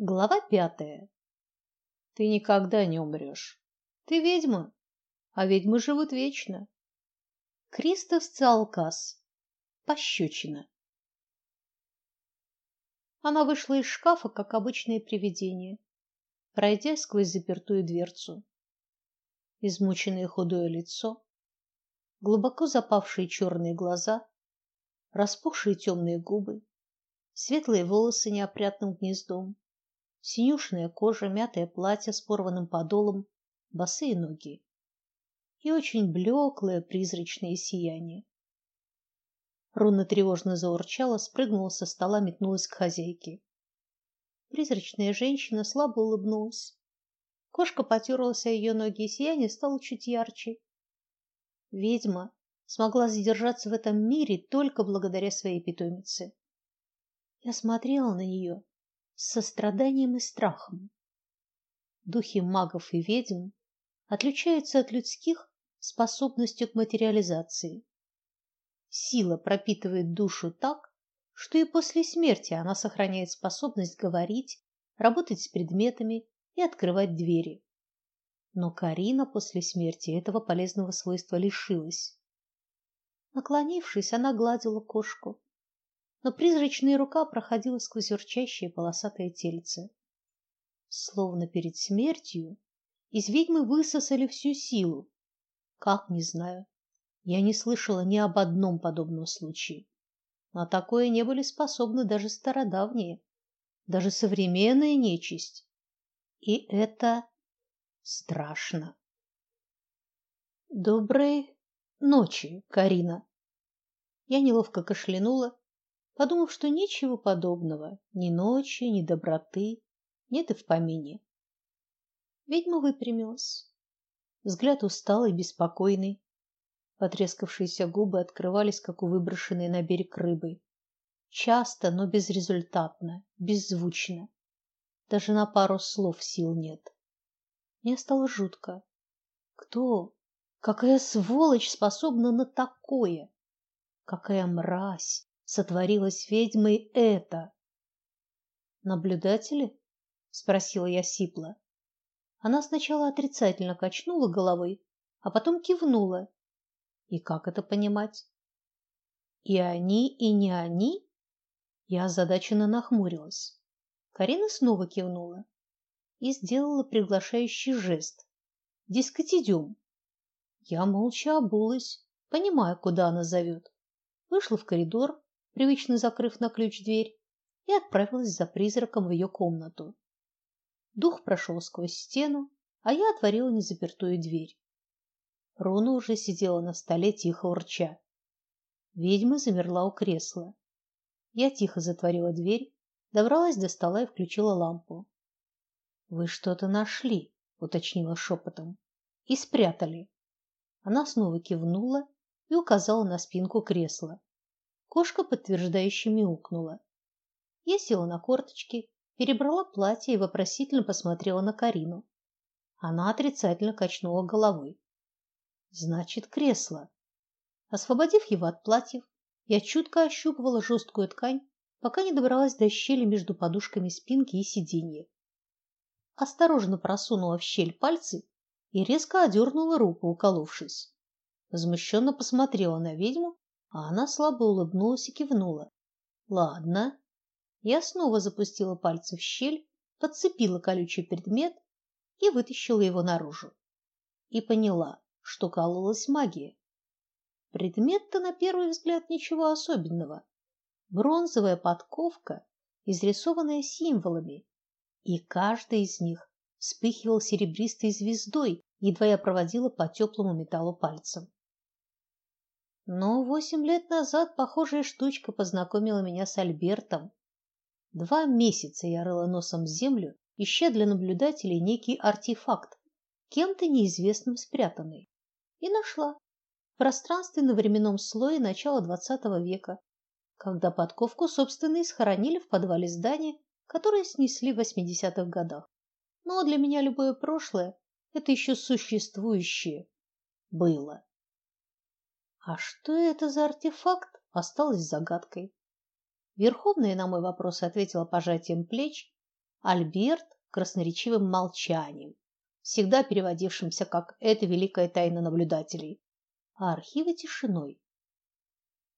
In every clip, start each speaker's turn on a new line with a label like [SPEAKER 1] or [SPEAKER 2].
[SPEAKER 1] Глава пятая. Ты никогда не умрешь. Ты ведьма, а ведьмы живут вечно. Кристоф Циалкас. Пощечина. Она вышла из шкафа, как обычное привидение, пройдя сквозь запертую дверцу. Измученное худое лицо, глубоко запавшие черные глаза, распухшие темные губы, светлые волосы неопрятным гнездом, синюшная кожа, мятое платье с порванным подолом, босые ноги и очень блеклое призрачное сияние. Руна тревожно заурчала, спрыгнула со стола, метнулась к хозяйке. Призрачная женщина слабо улыбнулась. Кошка потерлась о ее ноги, и сияние стало чуть ярче. Ведьма смогла задержаться в этом мире только благодаря своей питомице. Я смотрела на нее с состраданием и страхом. Духи магов и ведьм отличаются от людских способностью к материализации. Сила пропитывает душу так, что и после смерти она сохраняет способность говорить, работать с предметами и открывать двери. Но Карина после смерти этого полезного свойства лишилась. Наклонившись, она гладила кошку, но призрачная рука проходила сквозь урчащее полосатое тельце. Словно перед смертью из ведьмы высосали всю силу. Как, не знаю. Я не слышала ни об одном подобном случае. На такое не были способны даже стародавние, даже современная нечисть. И это страшно. Доброй ночи, Карина. Я неловко кашлянула, подумав, что ничего подобного, ни ночи, ни доброты нет и в помине. Ведьма выпрямилась. Взгляд усталый, беспокойный. Потрескавшиеся губы открывались, как у выброшенной на берег рыбы. Часто, но безрезультатно, беззвучно. Даже на пару слов сил нет. Мне стало жутко. Кто, какая сволочь способна на такое? Какая мразь сотворилась ведьмой это? Наблюдатели? спросила я сипло. Она сначала отрицательно качнула головой, а потом кивнула. И как это понимать? И они, и не они? Я озадаченно нахмурилась. Карина снова кивнула и сделала приглашающий жест. Дескать, идем. Я молча обулась, понимая, куда она зовет. Вышла в коридор, привычно закрыв на ключ дверь, и отправилась за призраком в ее комнату. Дух прошел сквозь стену, а я отворила незапертую дверь. Руна уже сидела на столе, тихо урча. Ведьма замерла у кресла. Я тихо затворила дверь, добралась до стола и включила лампу. Вы что-то нашли, уточнила шепотом. И спрятали. Она снова кивнула и указала на спинку кресла. Кошка подтверждающе мяукнула. Я села на корточки, перебрала платье и вопросительно посмотрела на Карину. Она отрицательно качнула головой. Значит, кресло. Освободив его от платьев, я чутко ощупывала жесткую ткань, пока не добралась до щели между подушками спинки и сиденья. Осторожно просунула в щель пальцы и резко одернула руку, уколовшись. Возмущенно посмотрела на ведьму а она слабо улыбнулась и кивнула. Ладно. Я снова запустила пальцы в щель, подцепила колючий предмет и вытащила его наружу. И поняла, что кололась магия. Предмет-то на первый взгляд ничего особенного. Бронзовая подковка, изрисованная символами, и каждый из них вспыхивал серебристой звездой, едва я проводила по теплому металлу пальцем. Но восемь лет назад похожая штучка познакомила меня с Альбертом. Два месяца я рыла носом землю, ища для наблюдателей некий артефакт, кем-то неизвестным спрятанный. И нашла. В пространственно-временном слое начала XX века, когда подковку, собственно, схоронили в подвале здания, которое снесли в 80-х годах. Но для меня любое прошлое это еще существующее было. А что это за артефакт, осталось загадкой. Верховная на мой вопрос ответила пожатием плеч Альберт красноречивым молчанием, всегда переводившимся как «это великая тайна наблюдателей», а архивы тишиной.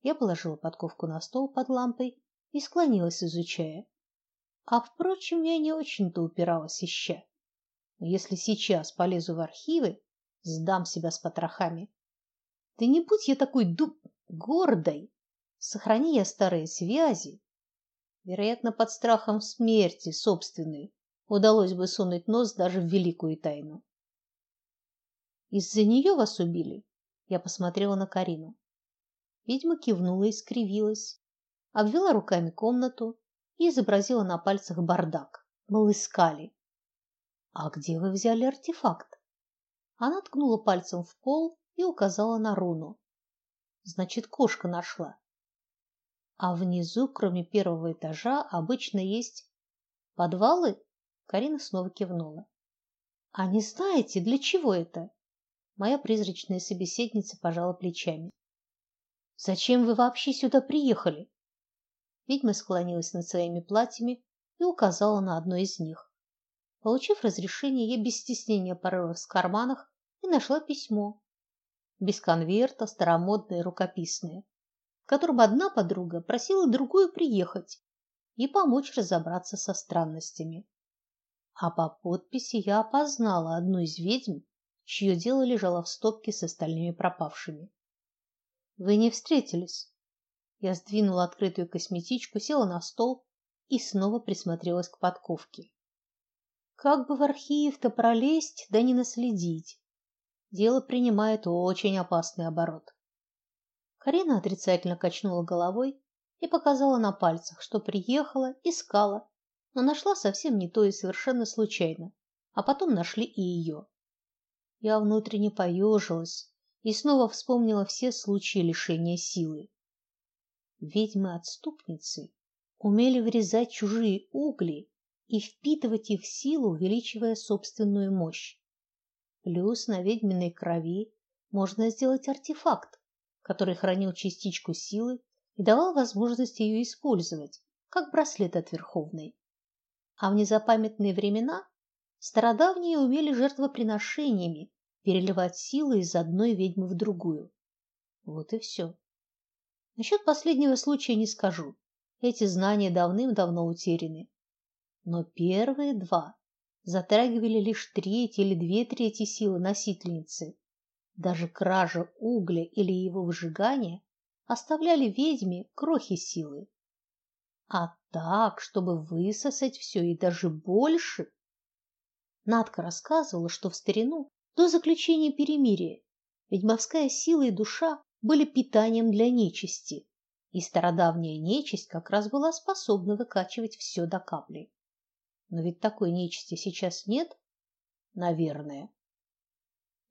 [SPEAKER 1] Я положила подковку на стол под лампой и склонилась, изучая. А впрочем, я не очень-то упиралась ища. Если сейчас полезу в архивы, сдам себя с потрохами. Да не будь я такой дуб гордой, сохрани я старые связи. Вероятно, под страхом смерти собственной удалось бы сунуть нос даже в великую тайну. Из-за нее вас убили? Я посмотрела на Карину. Ведьма кивнула и скривилась, обвела руками комнату и изобразила на пальцах бардак. Мол, искали. А где вы взяли артефакт? Она ткнула пальцем в пол и указала на руну. Значит, кошка нашла. А внизу, кроме первого этажа, обычно есть подвалы? Карина снова кивнула. А не знаете, для чего это? Моя призрачная собеседница пожала плечами. Зачем вы вообще сюда приехали? Ведьма склонилась над своими платьями и указала на одно из них. Получив разрешение, я без стеснения порылась в карманах и нашла письмо. Без конверта, старомодное, рукописное, в котором одна подруга просила другую приехать и помочь разобраться со странностями. А по подписи я опознала одну из ведьм, чье дело лежало в стопке с остальными пропавшими. Вы не встретились. Я сдвинула открытую косметичку, села на стол и снова присмотрелась к подковке. Как бы в архив-то пролезть, да не наследить. Дело принимает очень опасный оборот. Карина отрицательно качнула головой и показала на пальцах, что приехала, искала, но нашла совсем не то и совершенно случайно, а потом нашли и ее. Я внутренне поежилась, и снова вспомнила все случаи лишения силы. Ведьмы-отступницы умели вырезать чужие угли и впитывать их силу, увеличивая собственную мощь. Плюс на ведьминой крови можно сделать артефакт, который хранил частичку силы и давал возможность ее использовать, как браслет от Верховной. А в незапамятные времена стародавние умели жертвоприношениями переливать силы из одной ведьмы в другую. Вот и все. Насчет последнего случая не скажу. Эти знания давным-давно утеряны. Но первые два затрагивали лишь треть или две трети силы носительницы. Даже кража угля или его выжигание оставляли ведьме крохи силы. А так, чтобы высосать все и даже больше. Надка рассказывала, что в старину до заключения перемирия ведьмовская сила и душа были питанием для нечисти, и стародавняя нечисть как раз была способна выкачивать все до капли. Но ведь такой нечисти сейчас нет, наверное.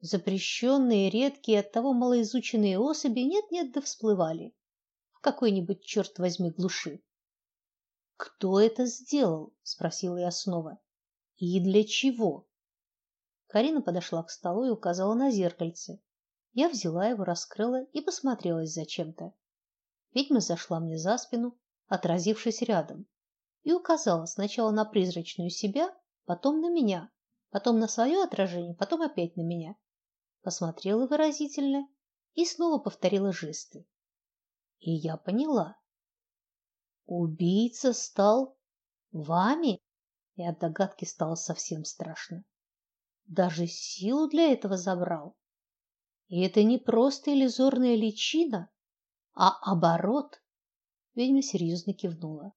[SPEAKER 1] Запрещенные, редкие, оттого малоизученные особи нет-нет да всплывали в какой-нибудь черт возьми глуши. Кто это сделал? спросила я снова. И для чего? Карина подошла к столу и указала на зеркальце. Я взяла его, раскрыла и посмотрелась зачем-то. Ведьма зашла мне за спину, отразившись рядом, и указала сначала на призрачную себя, потом на меня, потом на свое отражение, потом опять на меня. Посмотрела выразительно и снова повторила жесты. И я поняла. Убийца стал вами, и от догадки стало совсем страшно даже силу для этого забрал. И это не просто иллюзорная личина, а оборот. Ведьма серьезно кивнула.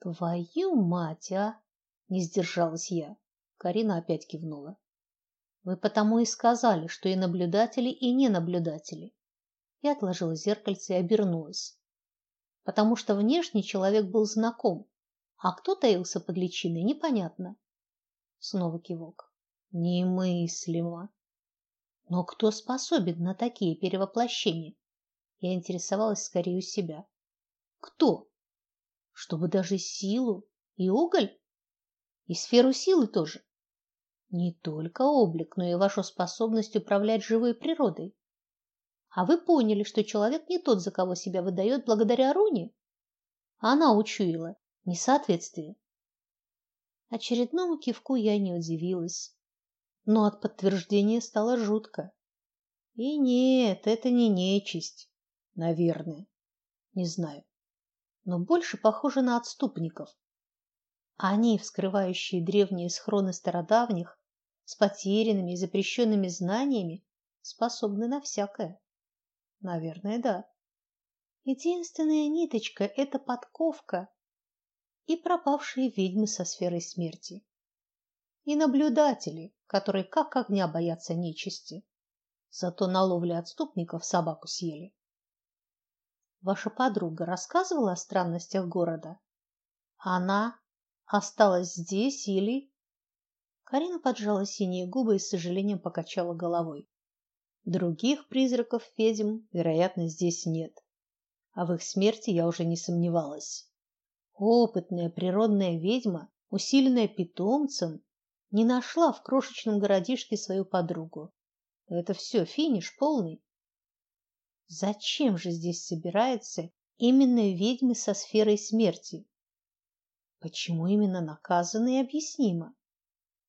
[SPEAKER 1] Твою мать, а? Не сдержалась я. Карина опять кивнула. Вы потому и сказали, что и наблюдатели, и не наблюдатели. Я отложила зеркальце и обернулась. Потому что внешне человек был знаком, а кто таился под личиной, непонятно. Снова кивок. Немыслимо. Но кто способен на такие перевоплощения? Я интересовалась скорее у себя. Кто? Чтобы даже силу и уголь? И сферу силы тоже? Не только облик, но и вашу способность управлять живой природой. А вы поняли, что человек не тот, за кого себя выдает благодаря руне? Она учуяла несоответствие. Очередному кивку я не удивилась, но от подтверждения стало жутко. И нет, это не нечисть, наверное. Не знаю. Но больше похоже на отступников. Они, вскрывающие древние схроны стародавних, с потерянными и запрещенными знаниями, способны на всякое. Наверное, да. Единственная ниточка это подковка и пропавшие ведьмы со сферой смерти. И наблюдатели, которые как огня боятся нечисти. Зато на ловле отступников собаку съели. Ваша подруга рассказывала о странностях города? Она осталась здесь или Карина поджала синие губы и с сожалением покачала головой. Других призраков ведьм, вероятно, здесь нет. А в их смерти я уже не сомневалась. Опытная природная ведьма, усиленная питомцем, не нашла в крошечном городишке свою подругу. Это все финиш полный. Зачем же здесь собираются именно ведьмы со сферой смерти? Почему именно наказаны объяснимо?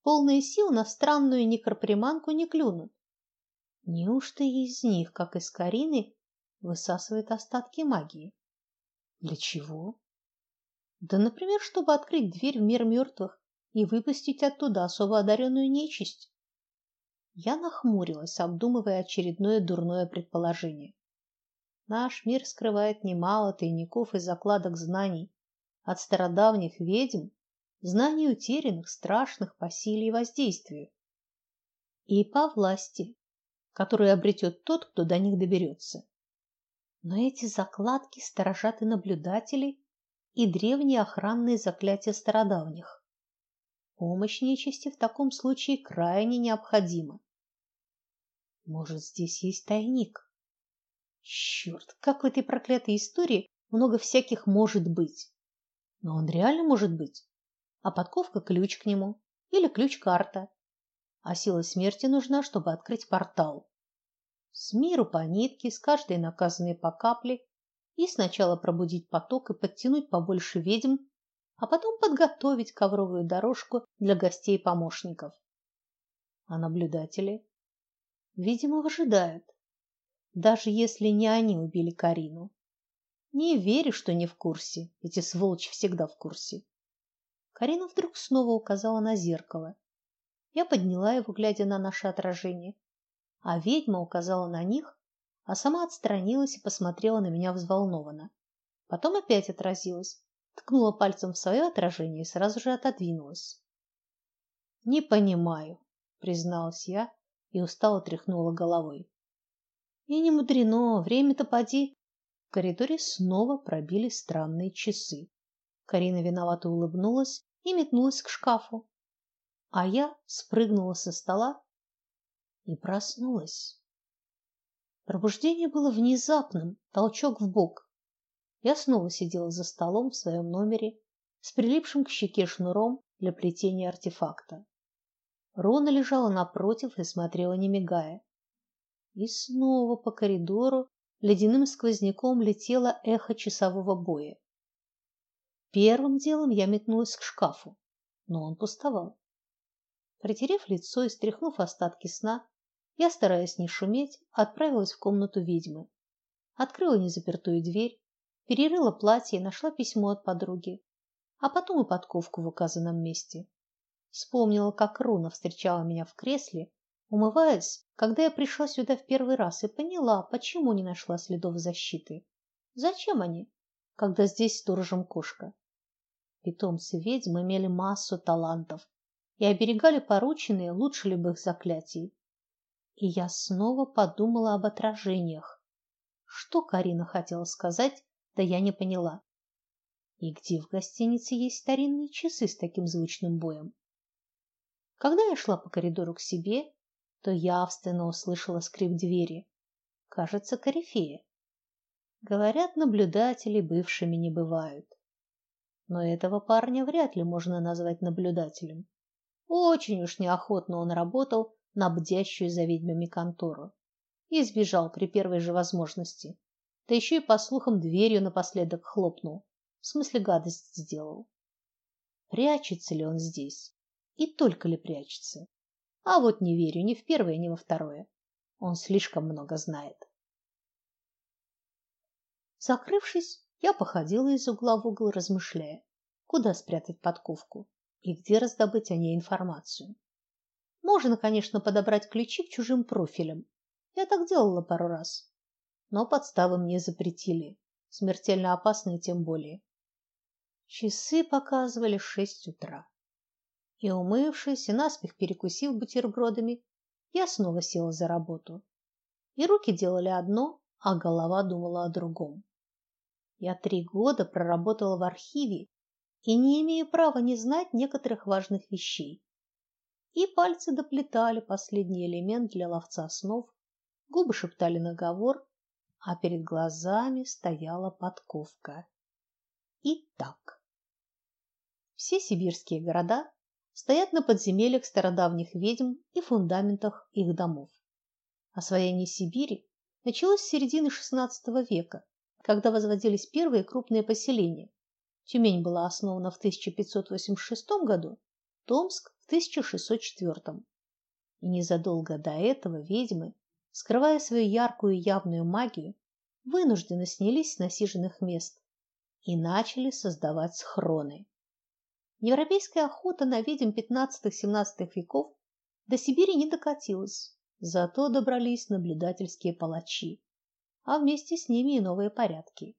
[SPEAKER 1] Полные сил на странную некроприманку не клюнут. Неужто из них, как из Карины, высасывает остатки магии? Для чего? Да, например, чтобы открыть дверь в мир мертвых и выпустить оттуда особо одаренную нечисть. Я нахмурилась, обдумывая очередное дурное предположение. Наш мир скрывает немало тайников и закладок знаний, от стародавних ведьм, знаний утерянных, страшных по силе и воздействию, и по власти, которую обретет тот, кто до них доберется. Но эти закладки сторожат и наблюдатели, и древние охранные заклятия стародавних. Помощь нечисти в таком случае крайне необходима. Может, здесь есть тайник? Черт, как в этой проклятой истории много всяких может быть. Но он реально может быть. А подковка ключ к нему или ключ-карта. А сила смерти нужна, чтобы открыть портал. С миру по нитке, с каждой наказанной по капле и сначала пробудить поток и подтянуть побольше ведьм, а потом подготовить ковровую дорожку для гостей и помощников. А наблюдатели, видимо, выжидают, даже если не они убили Карину. Не верю, что не в курсе. Эти сволочи всегда в курсе. Карина вдруг снова указала на зеркало. Я подняла его, глядя на наше отражение, а ведьма указала на них а сама отстранилась и посмотрела на меня взволнованно. Потом опять отразилась, ткнула пальцем в свое отражение и сразу же отодвинулась. Не понимаю, призналась я и устало тряхнула головой. И не мудрено, время-то поди. В коридоре снова пробили странные часы. Карина виновато улыбнулась и метнулась к шкафу, а я спрыгнула со стола и проснулась. Пробуждение было внезапным, толчок в бок. Я снова сидела за столом в своем номере с прилипшим к щеке шнуром для плетения артефакта. Рона лежала напротив и смотрела не мигая. И снова по коридору ледяным сквозняком летело эхо часового боя. Первым делом я метнулась к шкафу, но он пустовал. Протерев лицо и стряхнув остатки сна, я, стараясь не шуметь, отправилась в комнату ведьмы. Открыла незапертую дверь, перерыла платье и нашла письмо от подруги, а потом и подковку в указанном месте. Вспомнила, как Руна встречала меня в кресле, умываясь, когда я пришла сюда в первый раз, и поняла, почему не нашла следов защиты. Зачем они, когда здесь сторожем кошка? Питомцы ведьм имели массу талантов и оберегали порученные лучше любых заклятий и я снова подумала об отражениях. Что Карина хотела сказать, да я не поняла. И где в гостинице есть старинные часы с таким звучным боем? Когда я шла по коридору к себе, то явственно услышала скрип двери. Кажется, корифея. Говорят, наблюдатели бывшими не бывают. Но этого парня вряд ли можно назвать наблюдателем. Очень уж неохотно он работал на бдящую за ведьмами контору. И сбежал при первой же возможности. Да еще и по слухам дверью напоследок хлопнул. В смысле гадость сделал. Прячется ли он здесь? И только ли прячется? А вот не верю ни в первое, ни во второе. Он слишком много знает. Закрывшись, я походила из угла в угол, размышляя, куда спрятать подковку и где раздобыть о ней информацию. Можно, конечно, подобрать ключи к чужим профилям. Я так делала пару раз. Но подставы мне запретили. Смертельно опасные тем более. Часы показывали шесть утра. И умывшись и наспех перекусив бутербродами, я снова села за работу. И руки делали одно, а голова думала о другом. Я три года проработала в архиве и не имею права не знать некоторых важных вещей. И пальцы доплетали последний элемент для ловца снов, губы шептали наговор, а перед глазами стояла подковка. Итак, все сибирские города стоят на подземельях стародавних ведьм и фундаментах их домов. Освоение Сибири началось с середины XVI века, когда возводились первые крупные поселения. Тюмень была основана в 1586 году, Томск в 1604. И незадолго до этого ведьмы, скрывая свою яркую и явную магию, вынужденно снялись с насиженных мест и начали создавать схроны. Европейская охота на ведьм 15-17 веков до Сибири не докатилась, зато добрались наблюдательские палачи, а вместе с ними и новые порядки.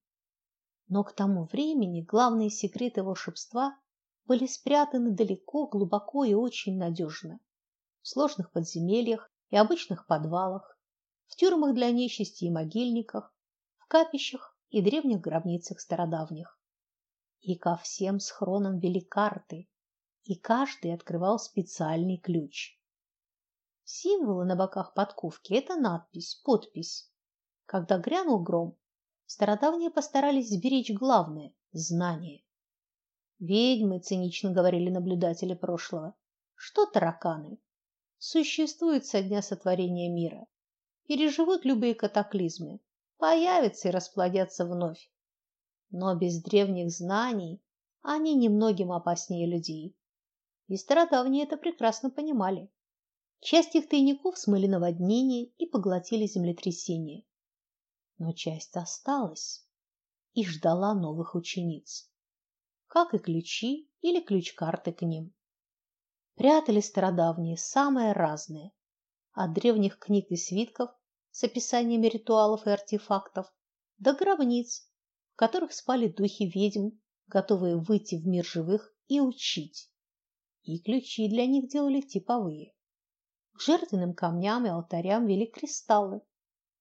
[SPEAKER 1] Но к тому времени главные секреты волшебства были спрятаны далеко, глубоко и очень надежно. В сложных подземельях и обычных подвалах, в тюрьмах для нечисти и могильниках, в капищах и древних гробницах стародавних и ко всем схронам вели карты, и каждый открывал специальный ключ. Символы на боках подковки это надпись, подпись. Когда грянул гром, стародавние постарались сберечь главное знание. Ведьмы, цинично говорили наблюдатели прошлого, что тараканы существуют со дня сотворения мира, переживут любые катаклизмы, появятся и расплодятся вновь но без древних знаний они немногим опаснее людей. И стародавние это прекрасно понимали. Часть их тайников смыли наводнения и поглотили землетрясения. Но часть осталась и ждала новых учениц. Как и ключи или ключ-карты к ним. Прятали стародавние самое разное, от древних книг и свитков с описаниями ритуалов и артефактов до гробниц которых спали духи ведьм, готовые выйти в мир живых и учить. И ключи для них делали типовые. К жертвенным камням и алтарям вели кристаллы,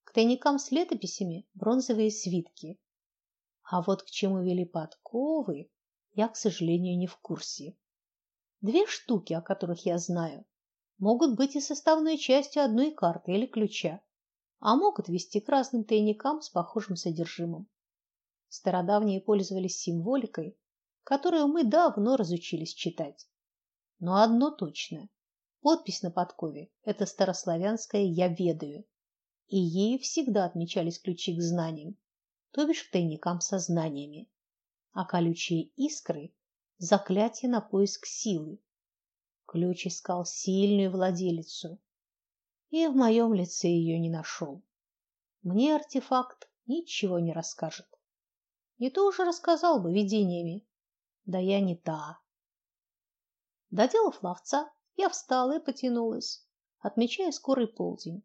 [SPEAKER 1] к тайникам с летописями бронзовые свитки. А вот к чему вели подковы, я, к сожалению, не в курсе. Две штуки, о которых я знаю, могут быть и составной частью одной карты или ключа, а могут вести к разным тайникам с похожим содержимым. Стародавние пользовались символикой, которую мы давно разучились читать. Но одно точно: подпись на подкове это старославянская я ведаю, и ею всегда отмечались ключи к знаниям, то бишь к тайникам со знаниями. А колючие искры заклятие на поиск силы. Ключ искал сильную владелицу, и в моем лице ее не нашел. Мне артефакт ничего не расскажет. Не то уже рассказал бы видениями. Да я не та. Доделав ловца, я встала и потянулась, отмечая скорый полдень.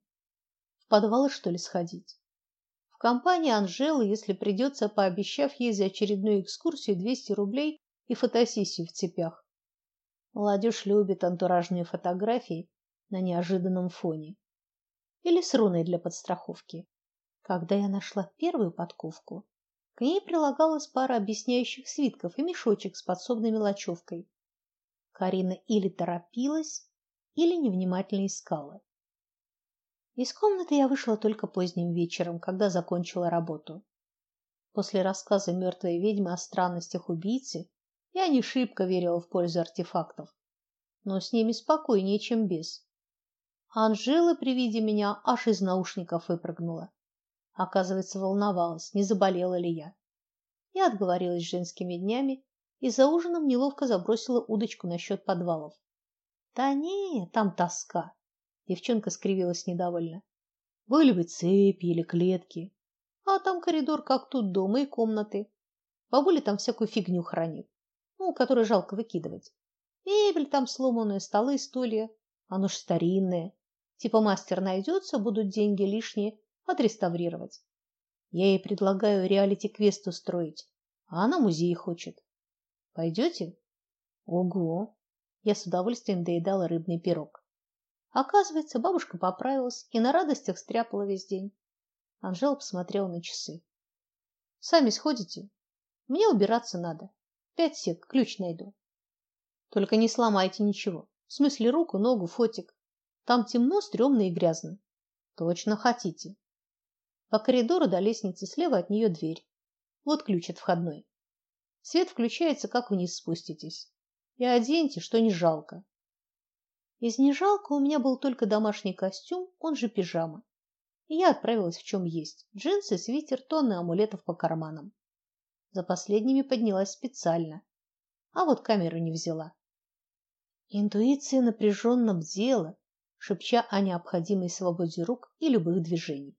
[SPEAKER 1] В подвалы что ли сходить? В компании Анжелы, если придется, пообещав ей за очередную экскурсию 200 рублей и фотосессию в цепях. Молодежь любит антуражные фотографии на неожиданном фоне. Или с руной для подстраховки. Когда я нашла первую подковку, к ней прилагалась пара объясняющих свитков и мешочек с подсобной мелочевкой. Карина или торопилась, или невнимательно искала. Из комнаты я вышла только поздним вечером, когда закончила работу. После рассказа мертвой ведьмы о странностях убийцы я не шибко верила в пользу артефактов, но с ними спокойнее, чем без. Анжела при виде меня аж из наушников выпрыгнула. Оказывается, волновалась, не заболела ли я. Я отговорилась женскими днями и за ужином неловко забросила удочку насчет подвалов. Да не, там тоска. Девчонка скривилась недовольно. Были бы цепи или клетки. А там коридор как тут дома и комнаты. Бабуля там всякую фигню хранит, ну, которую жалко выкидывать. Мебель там сломанная, столы, стулья. Оно ж старинное. Типа мастер найдется, будут деньги лишние отреставрировать. Я ей предлагаю реалити-квест устроить, а она музей хочет. Пойдете? Ого! Я с удовольствием доедала рыбный пирог. Оказывается, бабушка поправилась и на радостях стряпала весь день. Анжела посмотрела на часы. Сами сходите? Мне убираться надо. Пять сек, ключ найду. Только не сломайте ничего. В смысле руку, ногу, фотик. Там темно, стрёмно и грязно. Точно хотите. По коридору до лестницы слева от нее дверь. Вот ключ от входной. Свет включается, как вниз спуститесь. И оденьте, что не жалко. Из не жалко у меня был только домашний костюм, он же пижама. И я отправилась в чем есть: джинсы, свитер, тонны амулетов по карманам. За последними поднялась специально. А вот камеру не взяла. Интуиция напряженно бдела, шепча о необходимой свободе рук и любых движений.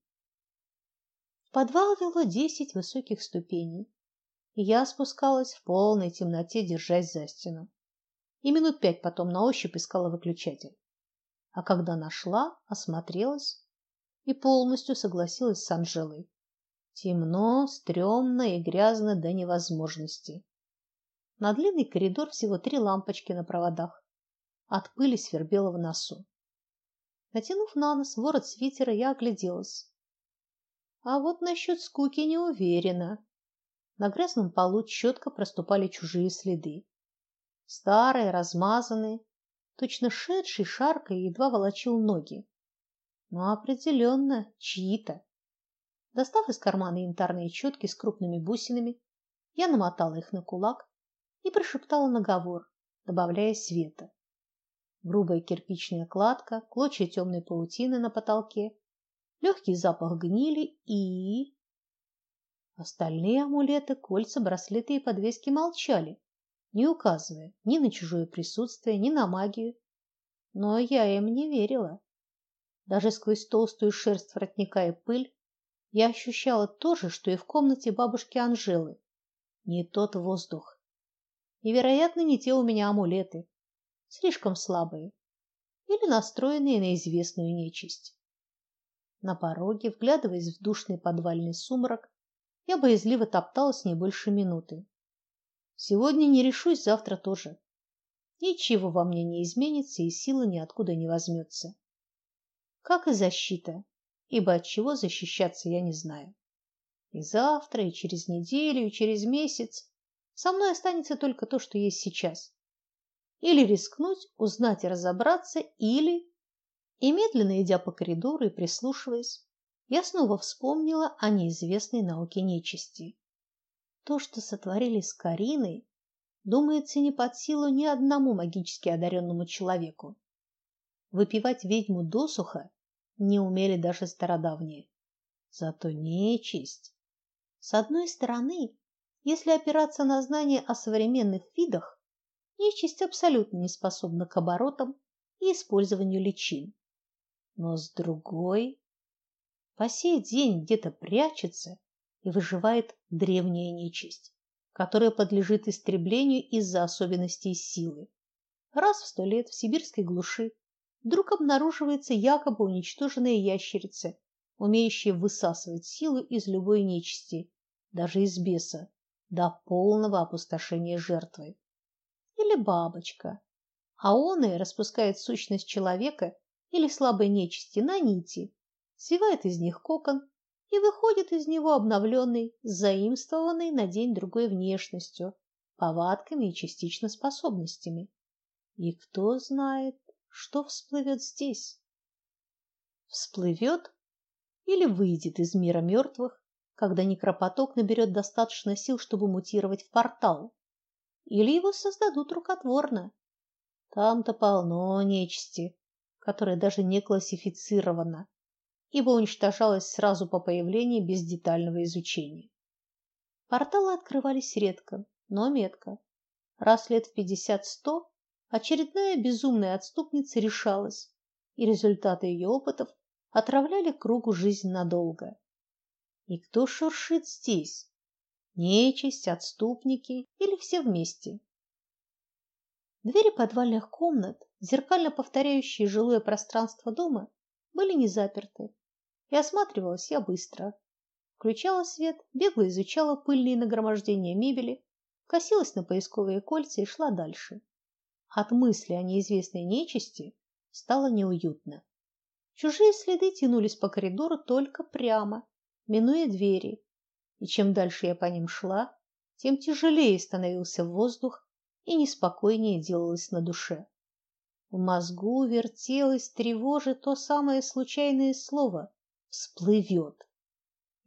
[SPEAKER 1] Подвал вело десять высоких ступеней, и я спускалась в полной темноте, держась за стену. И минут пять потом на ощупь искала выключатель. А когда нашла, осмотрелась и полностью согласилась с Анжелой. Темно, стрёмно и грязно до невозможности. На длинный коридор всего три лампочки на проводах. От пыли свербело в носу. Натянув на нос ворот свитера, я огляделась. А вот насчет скуки не уверена. На грязном полу четко проступали чужие следы. Старые, размазанные, точно шедший шаркой едва волочил ноги. Но определенно чьи-то. Достав из кармана янтарные четки с крупными бусинами, я намотала их на кулак и прошептала наговор, добавляя света грубая кирпичная кладка, клочья темной паутины на потолке, легкий запах гнили и остальные амулеты, кольца, браслеты и подвески молчали, не указывая ни на чужое присутствие, ни на магию. Но я им не верила. Даже сквозь толстую шерсть воротника и пыль я ощущала то же, что и в комнате бабушки Анжелы. Не тот воздух. И, вероятно, не те у меня амулеты слишком слабые или настроенные на известную нечисть. На пороге, вглядываясь в душный подвальный сумрак, я боязливо топталась не больше минуты. Сегодня не решусь, завтра тоже. Ничего во мне не изменится, и сила ниоткуда не возьмется. Как и защита, ибо от чего защищаться я не знаю. И завтра, и через неделю, и через месяц со мной останется только то, что есть сейчас. Или рискнуть, узнать и разобраться, или И медленно идя по коридору и прислушиваясь, я снова вспомнила о неизвестной науке нечисти. То, что сотворили с Кариной, думается, не под силу ни одному магически одаренному человеку. Выпивать ведьму досуха не умели даже стародавние. Зато нечисть. С одной стороны, если опираться на знания о современных видах, Нечисть абсолютно не способна к оборотам и использованию личин. Но с другой, по сей день где-то прячется и выживает древняя нечисть, которая подлежит истреблению из-за особенностей силы. Раз в сто лет в сибирской глуши вдруг обнаруживается якобы уничтоженная ящерица, умеющая высасывать силу из любой нечисти, даже из беса, до полного опустошения жертвы или бабочка. А он и распускает сущность человека или слабой нечисти на нити, свивает из них кокон и выходит из него обновленный, заимствованный на день-другой внешностью, повадками и частично способностями. И кто знает, что всплывет здесь? Всплывет или выйдет из мира мертвых, когда некропоток наберет достаточно сил, чтобы мутировать в портал или его создадут рукотворно. Там-то полно нечисти, которая даже не классифицирована, ибо уничтожалась сразу по появлении без детального изучения. Порталы открывались редко, но метко, раз лет в пятьдесят-сто очередная безумная отступница решалась, и результаты ее опытов отравляли кругу жизнь надолго. И кто шуршит здесь? Нечисть, отступники или все вместе? Двери подвальных комнат, зеркально повторяющие жилое пространство дома, были не заперты. И осматривалась я быстро. Включала свет, бегло изучала пыльные нагромождения мебели, косилась на поисковые кольца и шла дальше. От мысли о неизвестной нечисти стало неуютно. Чужие следы тянулись по коридору только прямо, минуя двери, и чем дальше я по ним шла, тем тяжелее становился воздух и неспокойнее делалось на душе. В мозгу вертелось, тревожит то самое случайное слово всплывет.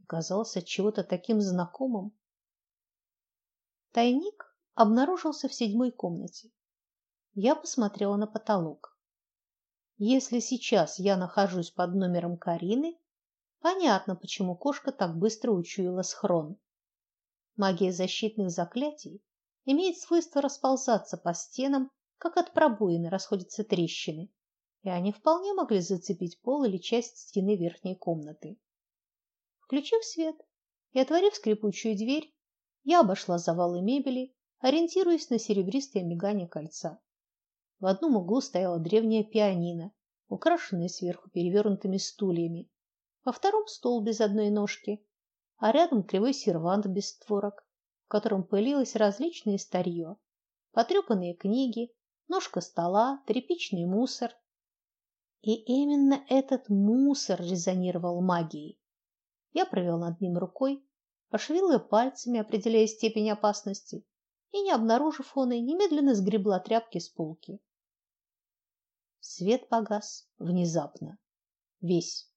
[SPEAKER 1] Казалось от чего-то таким знакомым. Тайник обнаружился в седьмой комнате. Я посмотрела на потолок. Если сейчас я нахожусь под номером Карины, понятно, почему кошка так быстро учуяла схрон. Магия защитных заклятий имеет свойство расползаться по стенам, как от пробоины расходятся трещины, и они вполне могли зацепить пол или часть стены верхней комнаты. Включив свет и отворив скрипучую дверь, я обошла завалы мебели, ориентируясь на серебристое мигание кольца. В одном углу стояла древняя пианино, украшенное сверху перевернутыми стульями. Во втором стол без одной ножки, а рядом кривой сервант без створок, в котором пылилось различное старье. Потрепанные книги, ножка стола, тряпичный мусор. И именно этот мусор резонировал магией. Я провел над ним рукой, пошевелила пальцами, определяя степень опасности, и, не обнаружив он, немедленно сгребла тряпки с полки. Свет погас внезапно. Весь.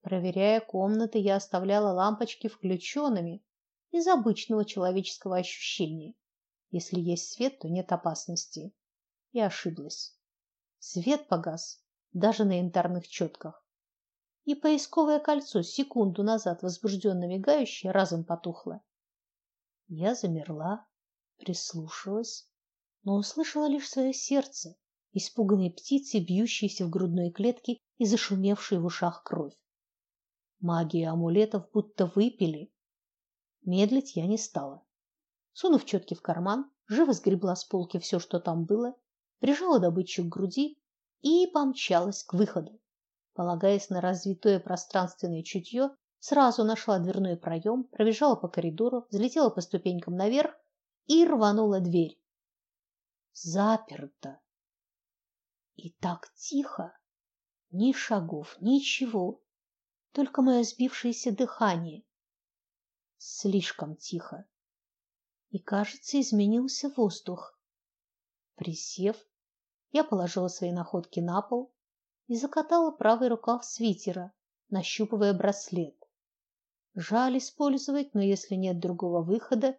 [SPEAKER 1] Проверяя комнаты, я оставляла лампочки включенными из обычного человеческого ощущения. Если есть свет, то нет опасности. И ошиблась. Свет погас даже на янтарных четках. И поисковое кольцо, секунду назад возбужденно мигающее, разом потухло. Я замерла, прислушалась, но услышала лишь свое сердце, испуганные птицы, бьющиеся в грудной клетке и зашумевшие в ушах кровь. Магия амулетов будто выпили. Медлить я не стала. Сунув четки в карман, живо сгребла с полки все, что там было, прижала добычу к груди и помчалась к выходу. Полагаясь на развитое пространственное чутье, сразу нашла дверной проем, пробежала по коридору, взлетела по ступенькам наверх и рванула дверь. Заперто. И так тихо, ни шагов, ничего, только мое сбившееся дыхание. Слишком тихо. И, кажется, изменился воздух. Присев, я положила свои находки на пол и закатала правый рукав свитера, нащупывая браслет. Жаль использовать, но если нет другого выхода,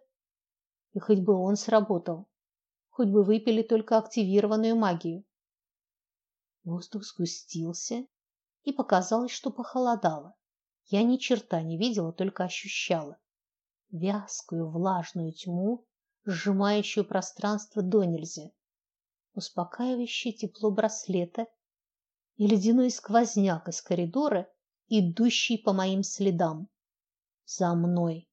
[SPEAKER 1] и хоть бы он сработал, хоть бы выпили только активированную магию. Воздух сгустился, и показалось, что похолодало. Я ни черта не видела, только ощущала вязкую влажную тьму, сжимающую пространство до нельзя, успокаивающее тепло браслета и ледяной сквозняк из коридора, идущий по моим следам. За мной.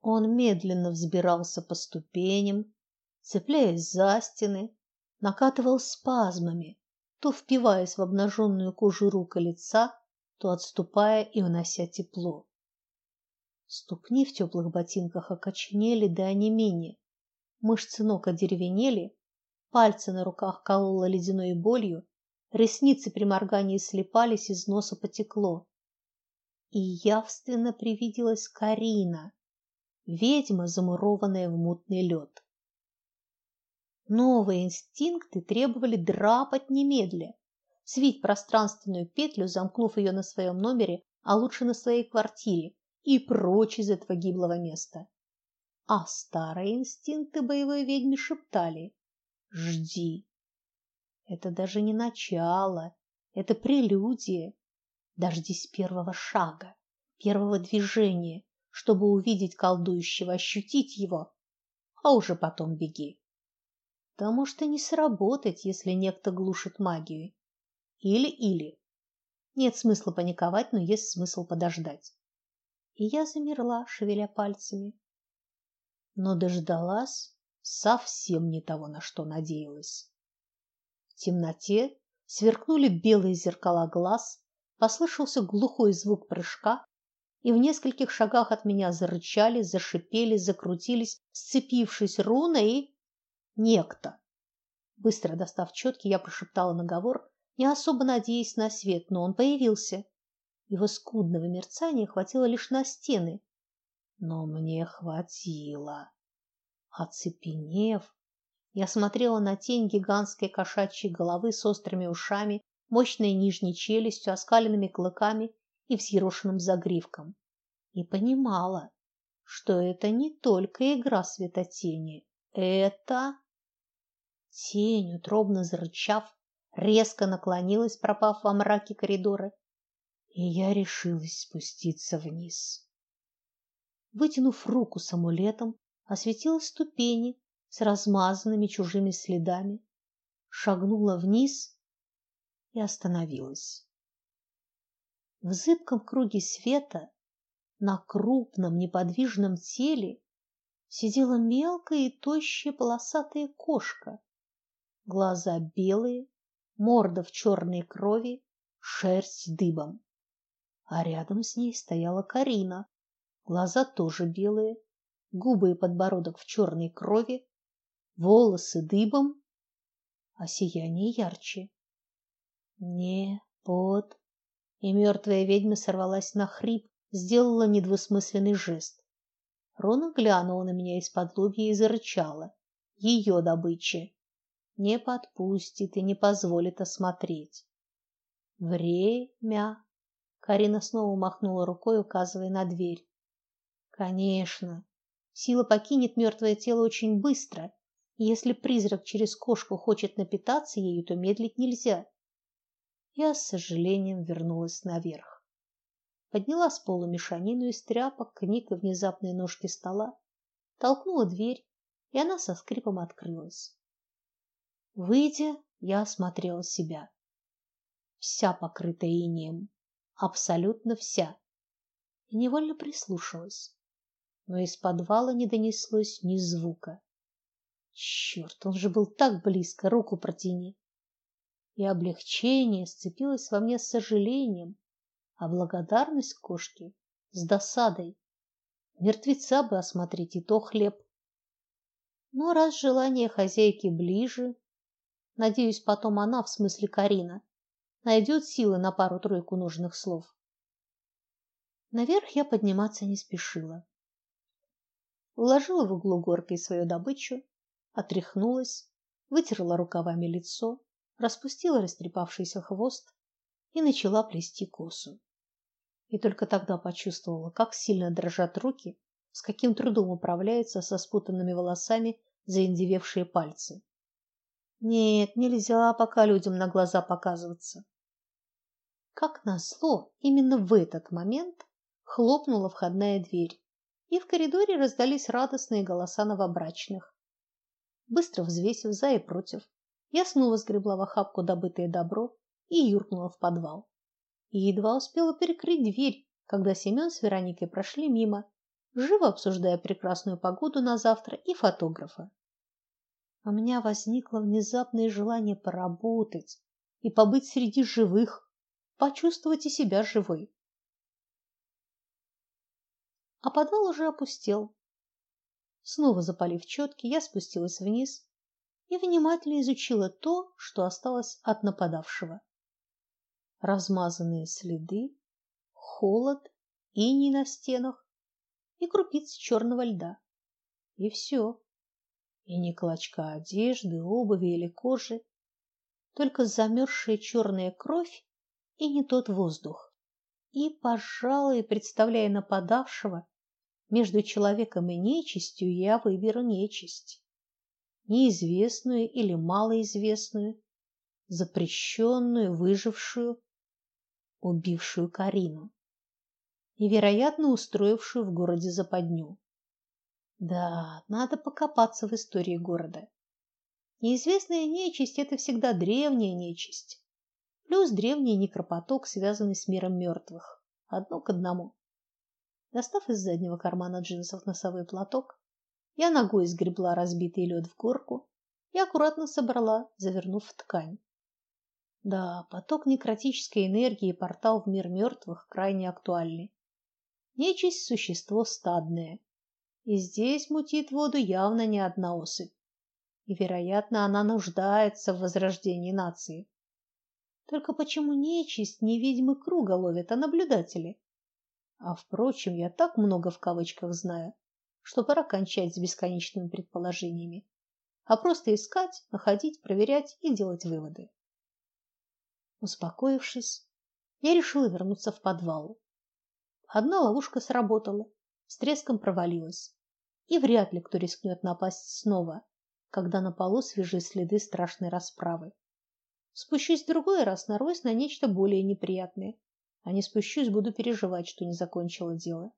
[SPEAKER 1] Он медленно взбирался по ступеням, цепляясь за стены, накатывал спазмами, то впиваясь в обнаженную кожу рук и лица, то отступая и унося тепло. Ступни в теплых ботинках окоченели до онемения. Мышцы ног одеревенели, пальцы на руках кололо ледяной болью, ресницы при моргании слепались, из носа потекло. И явственно привиделась Карина, ведьма, замурованная в мутный лед. Новые инстинкты требовали драпать немедля, свить пространственную петлю, замкнув ее на своем номере, а лучше на своей квартире, и прочь из этого гиблого места. А старые инстинкты боевой ведьмы шептали: "Жди". Это даже не начало, это прелюдия. Дождись первого шага, первого движения, чтобы увидеть колдующего, ощутить его, а уже потом беги. Да может и не сработать, если некто глушит магию. Или-или. Нет смысла паниковать, но есть смысл подождать. И я замерла, шевеля пальцами. Но дождалась совсем не того, на что надеялась. В темноте сверкнули белые зеркала глаз, послышался глухой звук прыжка, и в нескольких шагах от меня зарычали, зашипели, закрутились, сцепившись руна и некто. Быстро достав четки, я прошептала наговор, не особо надеясь на свет, но он появился. Его скудного мерцания хватило лишь на стены, но мне хватило. Оцепенев, я смотрела на тень гигантской кошачьей головы с острыми ушами, мощной нижней челюстью, оскаленными клыками и взъерошенным загривком, и понимала, что это не только игра светотени, это тень, утробно зарычав, резко наклонилась, пропав во мраке коридора, и я решилась спуститься вниз. Вытянув руку с амулетом, осветила ступени, с размазанными чужими следами, шагнула вниз и остановилась. В зыбком круге света на крупном неподвижном теле сидела мелкая и тощая полосатая кошка. Глаза белые, морда в черной крови, шерсть дыбом. А рядом с ней стояла Карина. Глаза тоже белые, губы и подбородок в черной крови, волосы дыбом, а сияние ярче. Не под. И мертвая ведьма сорвалась на хрип, сделала недвусмысленный жест. Рона глянула на меня из-под лобья и зарычала. Ее добыча не подпустит и не позволит осмотреть. Время. Карина снова махнула рукой, указывая на дверь. Конечно, сила покинет мертвое тело очень быстро, если призрак через кошку хочет напитаться ею, то медлить нельзя. Я с сожалением вернулась наверх. Подняла с пола мешанину из тряпок, книг и внезапной ножки стола, толкнула дверь, и она со скрипом открылась. Выйдя, я осмотрела себя. Вся покрытая инеем, абсолютно вся. И невольно прислушалась. Но из подвала не донеслось ни звука. Черт, он же был так близко, руку протяни. И облегчение сцепилось во мне с сожалением, а благодарность кошке с досадой. Мертвеца бы осмотреть, и то хлеб. Но раз желание хозяйки ближе, надеюсь, потом она, в смысле Карина, найдет силы на пару-тройку нужных слов. Наверх я подниматься не спешила. Уложила в углу горкой свою добычу, отряхнулась, вытерла рукавами лицо, распустила растрепавшийся хвост и начала плести косу. И только тогда почувствовала, как сильно дрожат руки, с каким трудом управляются со спутанными волосами заиндевевшие пальцы. Нет, нельзя пока людям на глаза показываться. Как назло, именно в этот момент хлопнула входная дверь, и в коридоре раздались радостные голоса новобрачных. Быстро взвесив за и против, я снова сгребла в охапку добытое добро и юркнула в подвал. И едва успела перекрыть дверь, когда Семен с Вероникой прошли мимо, живо обсуждая прекрасную погоду на завтра и фотографа. У меня возникло внезапное желание поработать и побыть среди живых, почувствовать и себя живой. А подвал уже опустел. Снова запалив четки, я спустилась вниз и внимательно изучила то, что осталось от нападавшего. Размазанные следы, холод, иней на стенах и крупицы черного льда. И все. И ни клочка одежды, обуви или кожи, только замерзшая черная кровь и не тот воздух. И, пожалуй, представляя нападавшего, между человеком и нечистью я выберу нечисть. Неизвестную или малоизвестную, запрещенную, выжившую, убившую Карину и, вероятно, устроившую в городе западню. Да, надо покопаться в истории города. Неизвестная нечисть это всегда древняя нечисть. Плюс древний некропоток, связанный с миром мертвых. Одно к одному. Достав из заднего кармана джинсов носовой платок, я ногой сгребла разбитый лед в горку и аккуратно собрала, завернув в ткань. Да, поток некротической энергии и портал в мир мертвых крайне актуальны. Нечисть существо стадное, и здесь мутит воду явно не одна особь. И, вероятно, она нуждается в возрождении нации. Только почему нечисть не ведьмы круга ловят, а наблюдатели? А впрочем, я так много в кавычках знаю, что пора кончать с бесконечными предположениями, а просто искать, находить, проверять и делать выводы. Успокоившись, я решила вернуться в подвал. Одна ловушка сработала, с треском провалилась, и вряд ли кто рискнет напасть снова, когда на полу свежие следы страшной расправы. Спущусь в другой раз, нарусь на нечто более неприятное, а не спущусь, буду переживать, что не закончила дело.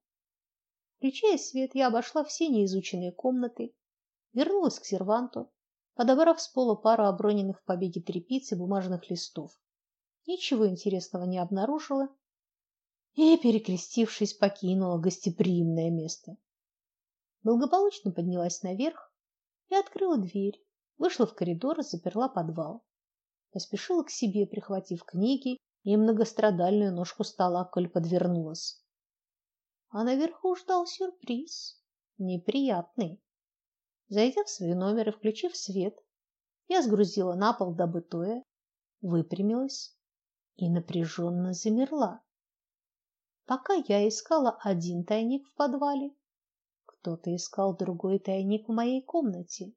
[SPEAKER 1] Включая свет, я обошла все неизученные комнаты, вернулась к серванту, подобрав с пола пару оброненных в побеге тряпиц и бумажных листов. Ничего интересного не обнаружила и, перекрестившись, покинула гостеприимное место. Благополучно поднялась наверх и открыла дверь, вышла в коридор и заперла подвал. Поспешила к себе, прихватив книги и многострадальную ножку стола, коль подвернулась. А наверху ждал сюрприз, неприятный. Зайдя в свой номер и включив свет, я сгрузила на пол добытое, выпрямилась и напряженно замерла. Пока я искала один тайник в подвале, кто-то искал другой тайник в моей комнате.